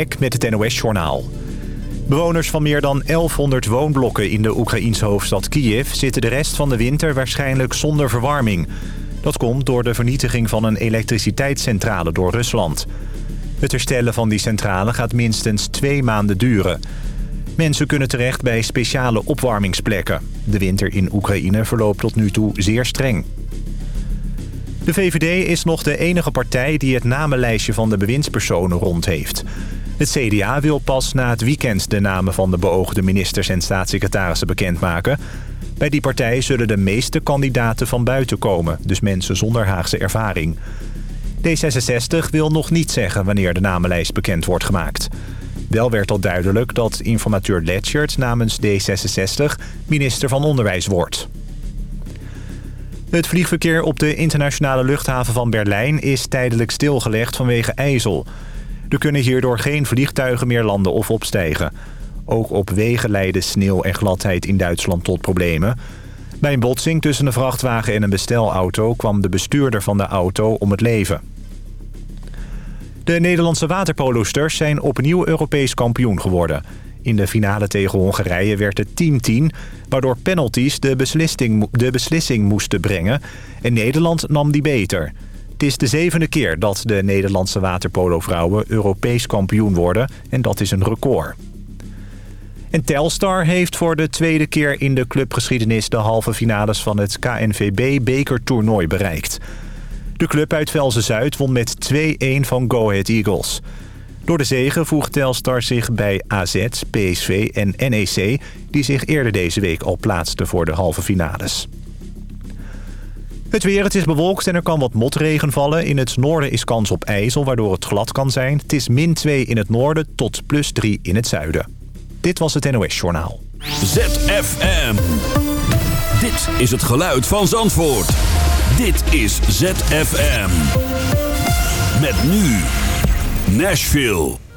Met het NOS-journaal. Bewoners van meer dan 1100 woonblokken in de Oekraïense hoofdstad Kiev... zitten de rest van de winter waarschijnlijk zonder verwarming. Dat komt door de vernietiging van een elektriciteitscentrale door Rusland. Het herstellen van die centrale gaat minstens twee maanden duren. Mensen kunnen terecht bij speciale opwarmingsplekken. De winter in Oekraïne verloopt tot nu toe zeer streng. De VVD is nog de enige partij die het namenlijstje van de bewindspersonen rond heeft. Het CDA wil pas na het weekend de namen van de beoogde ministers en staatssecretarissen bekendmaken. Bij die partij zullen de meeste kandidaten van buiten komen, dus mensen zonder Haagse ervaring. D66 wil nog niet zeggen wanneer de namenlijst bekend wordt gemaakt. Wel werd al duidelijk dat informateur Letchert namens D66 minister van Onderwijs wordt. Het vliegverkeer op de internationale luchthaven van Berlijn is tijdelijk stilgelegd vanwege ijzel. Er kunnen hierdoor geen vliegtuigen meer landen of opstijgen. Ook op wegen leiden sneeuw en gladheid in Duitsland tot problemen. Bij een botsing tussen een vrachtwagen en een bestelauto kwam de bestuurder van de auto om het leven. De Nederlandse waterpolosters zijn opnieuw Europees kampioen geworden. In de finale tegen Hongarije werd het 10-10, waardoor penalties de beslissing, de beslissing moesten brengen. En Nederland nam die beter. Het is de zevende keer dat de Nederlandse waterpolo-vrouwen Europees kampioen worden. En dat is een record. En Telstar heeft voor de tweede keer in de clubgeschiedenis... de halve finales van het KNVB-bekertoernooi bereikt. De club uit Velzen-Zuid won met 2-1 van Go Ahead Eagles. Door de zegen voegt Telstar zich bij AZ, PSV en NEC... die zich eerder deze week al plaatsten voor de halve finales. Het weer, het is bewolkt en er kan wat motregen vallen. In het noorden is kans op ijzel, waardoor het glad kan zijn. Het is min 2 in het noorden tot plus 3 in het zuiden. Dit was het NOS Journaal. ZFM. Dit is het geluid van Zandvoort. Dit is ZFM. Met nu Nashville.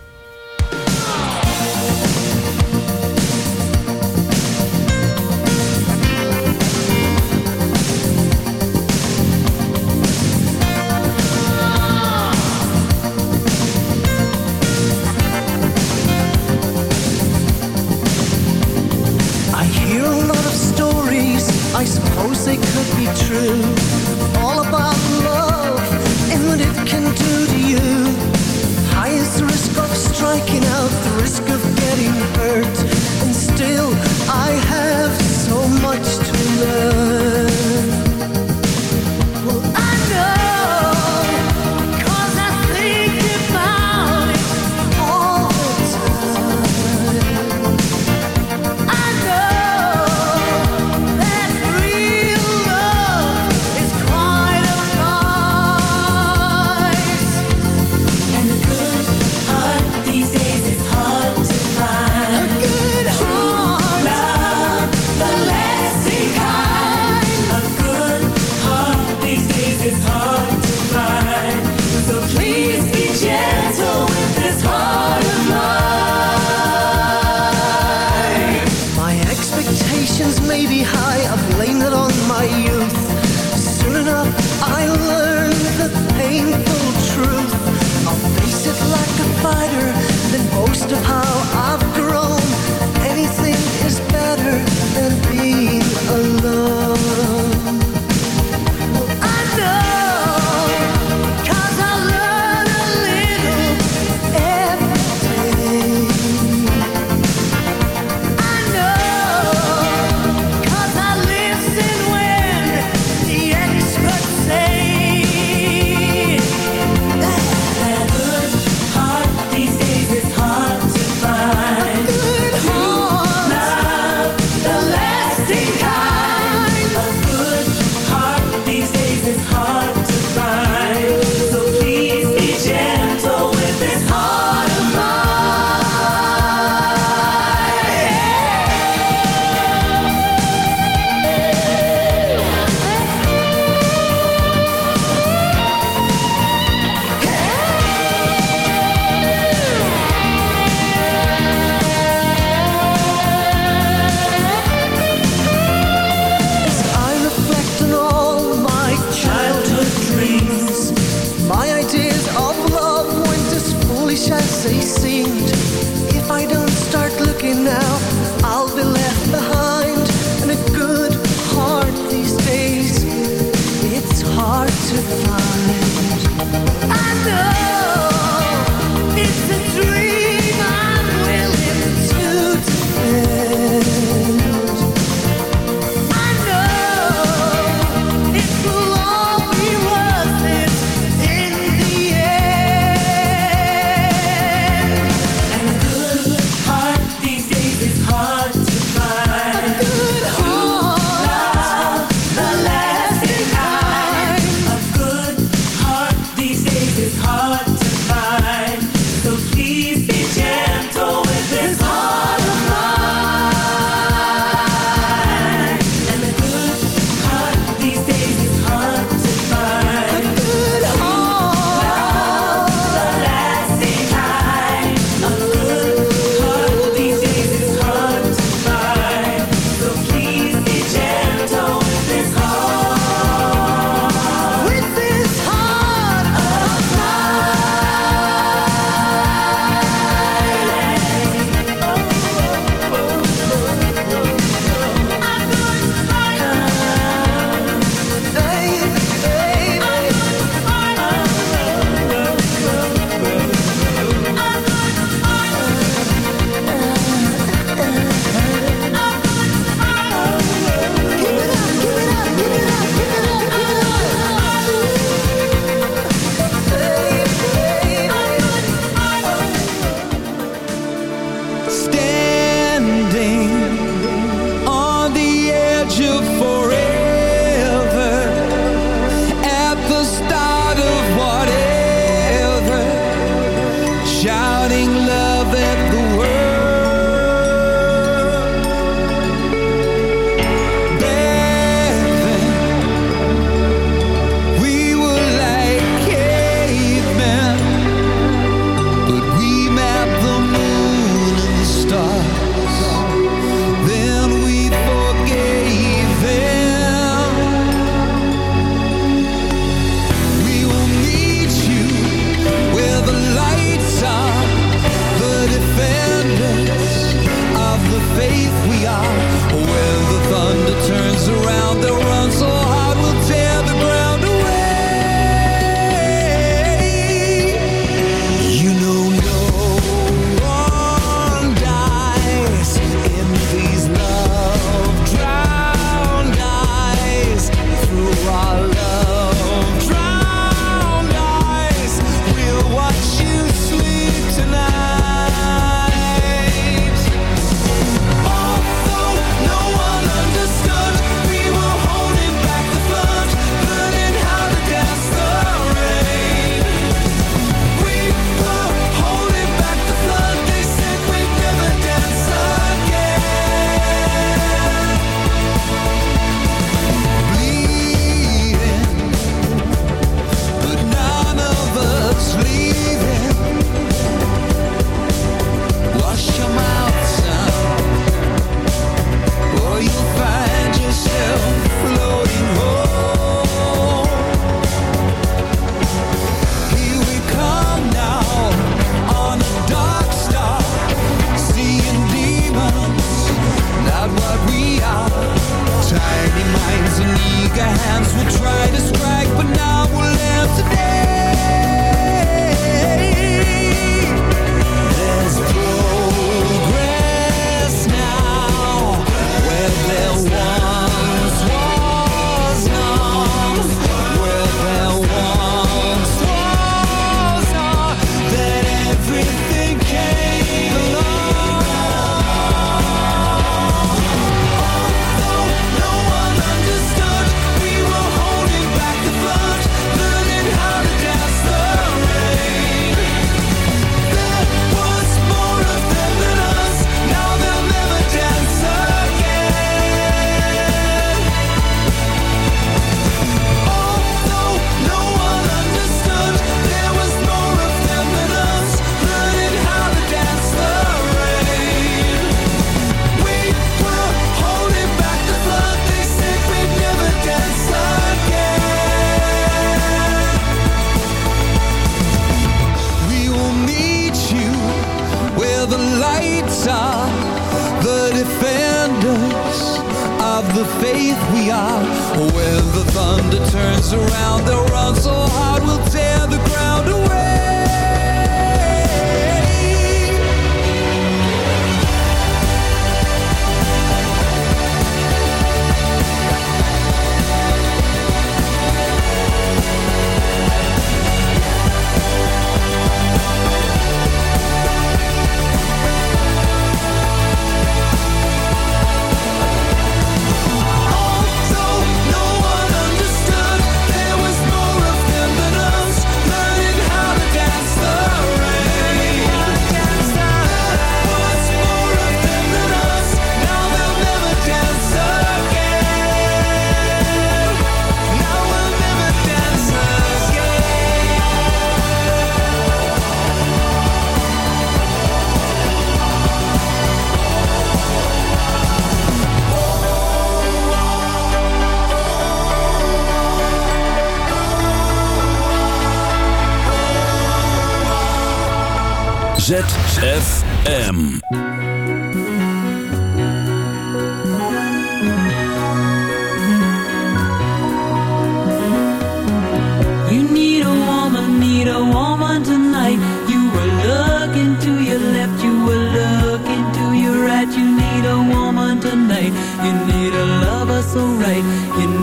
You need a woman, need a woman tonight. You will look into your left, you will look into your right. You need a woman tonight, you need a lover so right. You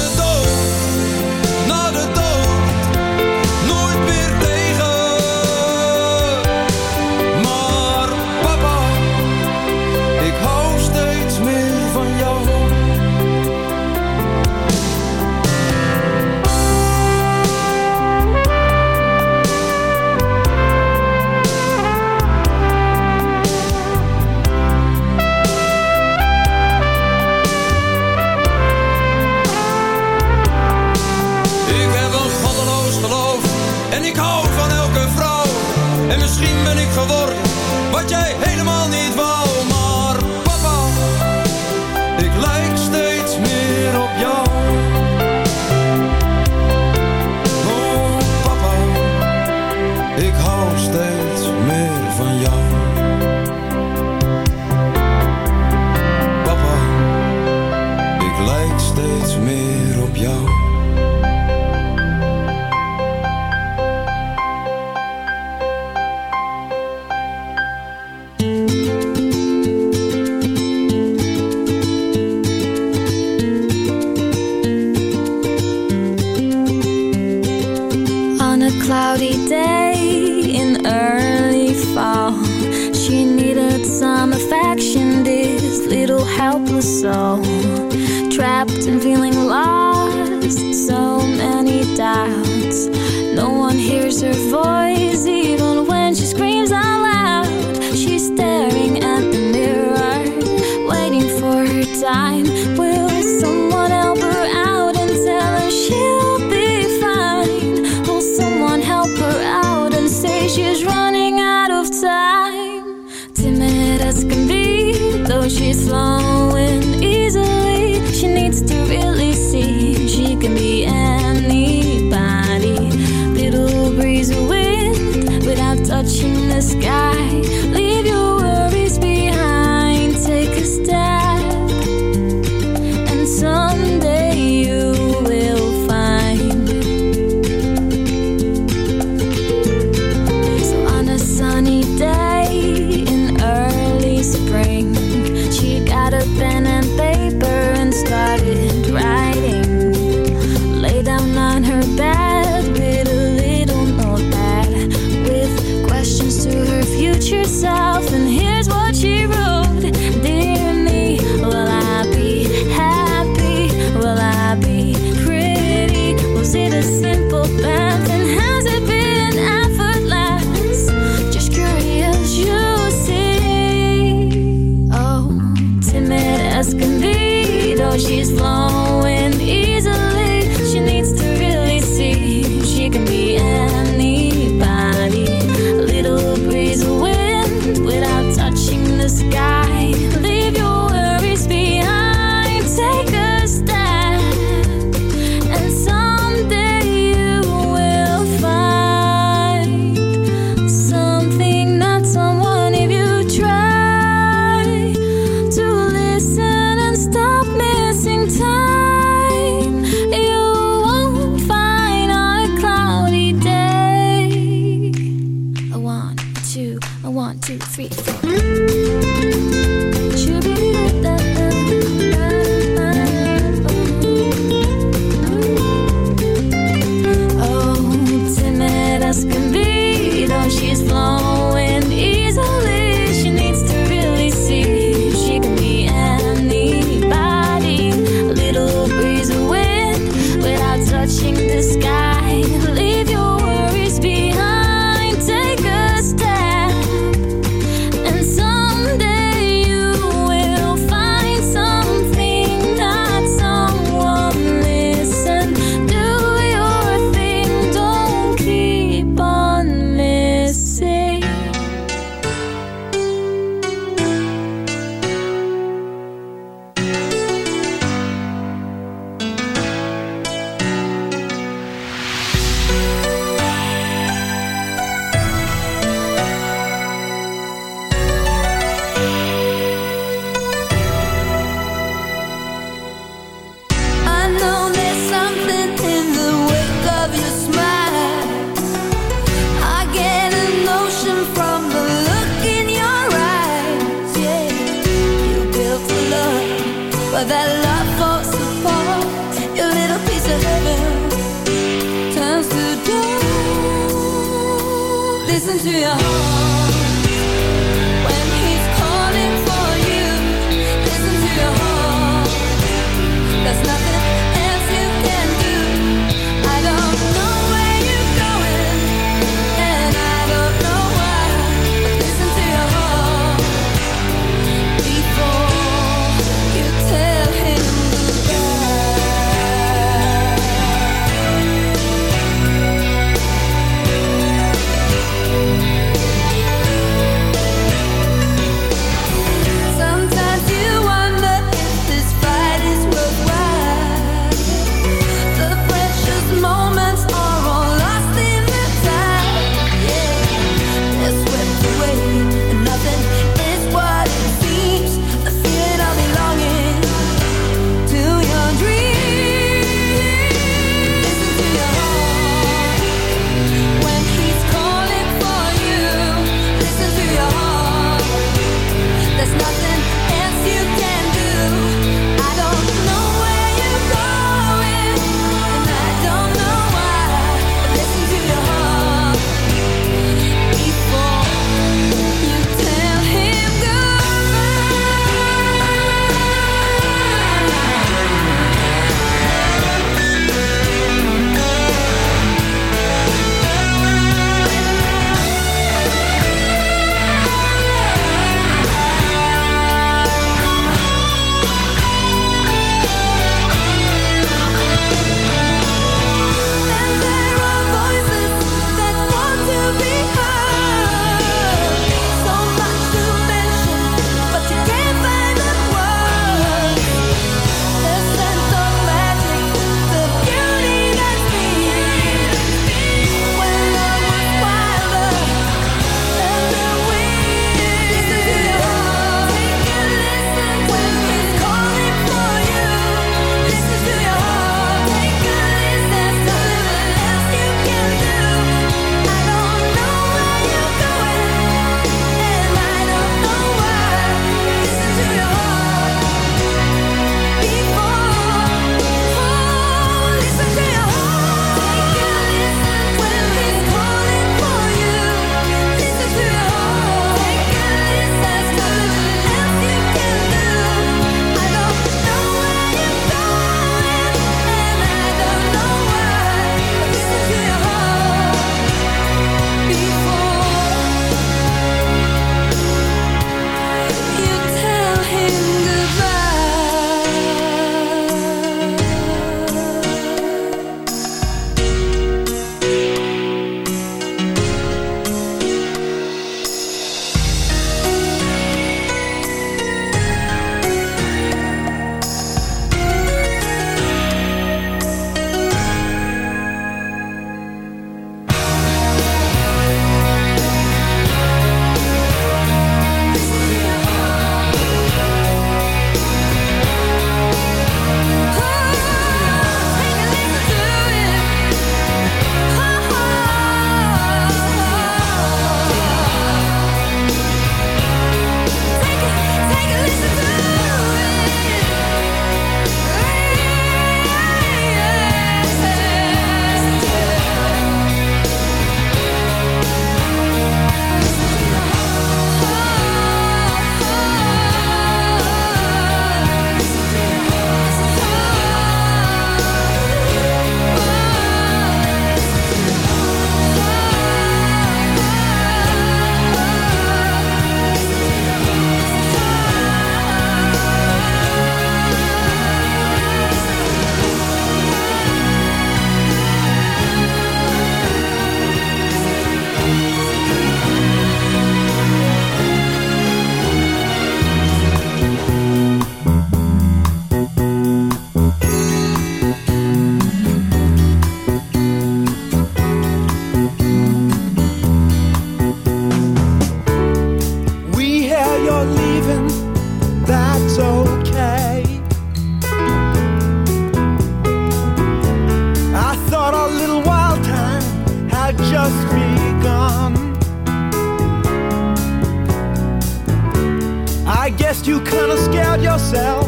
you kinda scared yourself,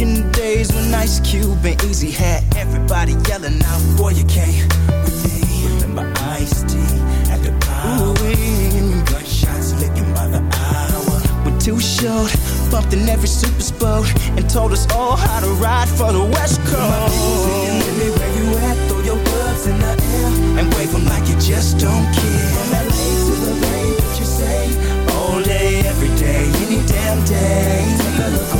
in the days when Ice Cube and Eazy had everybody yelling out, "Boy, you came with me." Remember Ice T at the power, gunshots licking by the hour. We're too short, bumped in every super spot, and told us all how to ride for the West Coast. My people saying, "Baby, where you at? Throw your gloves in the air and wave them like you just don't care." From LA to the Bay, what you say? All day, every day, any damn day. Take a look.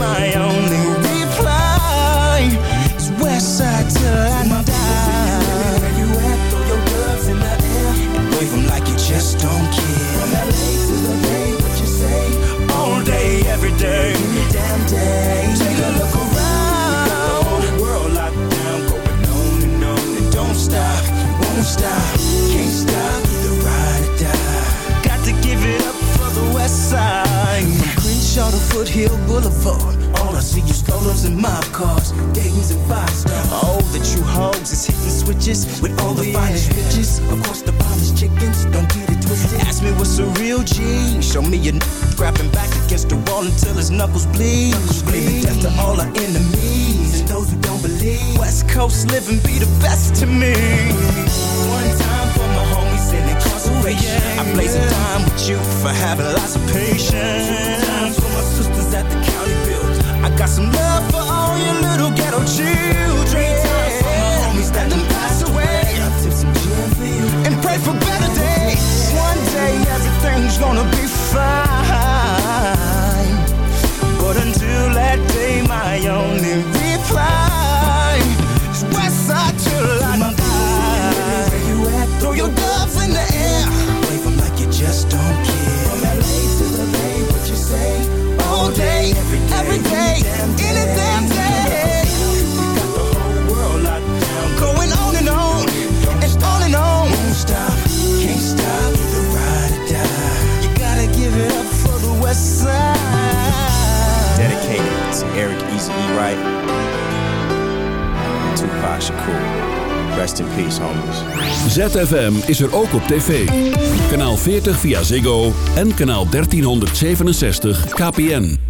my only To Boulevard. All I see is strollers and mob cars, Dayton's and five stars. Oh, the true hogs is hitting switches with all the finest bitches. Of course, the finest chickens, don't get it twisted. Ask me what's a real G. Show me a n- grabbing back against the wall until his knuckles bleed. Screaming death to all our enemies and those who don't believe. West Coast living be the best to me. One time for my homies in incarceration. Oh, I blaze a dime with you for having lots of patience. Sisters at the county build. I got some love for all you little ghetto children. Times for my homies that done passed away. And pray for better days. One day everything's gonna be fine. But until that day, my only Wright, Tupac Shakur. Rest in peace, homies. ZFM is er ook op tv. Kanaal 40 via Ziggo en kanaal 1367 KPN.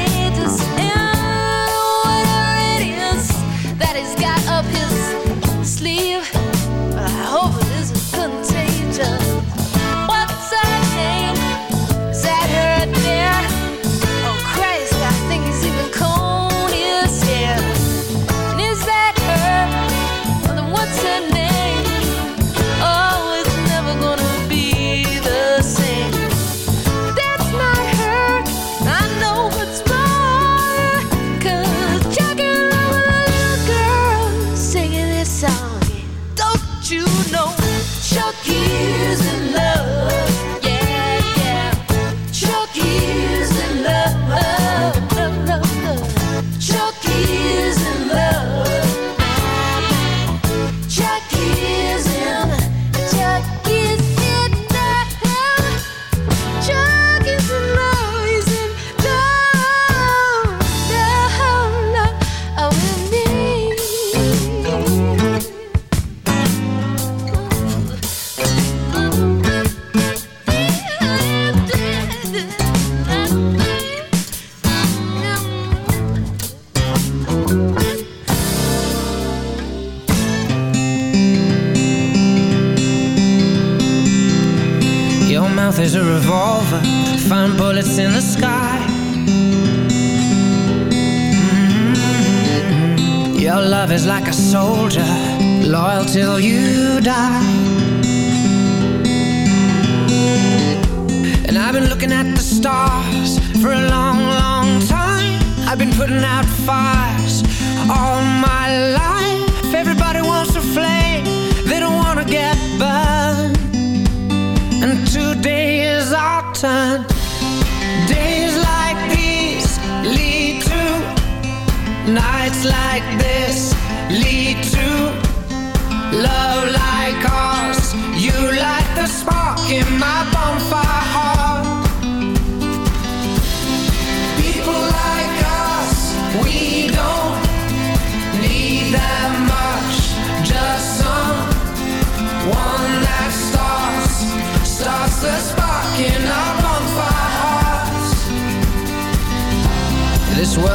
song. Don't you know? Chuck is in love.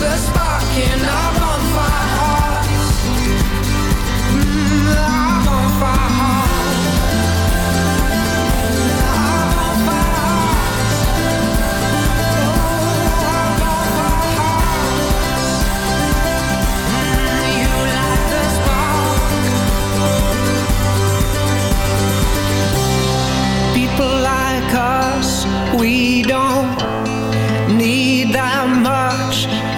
The spark in our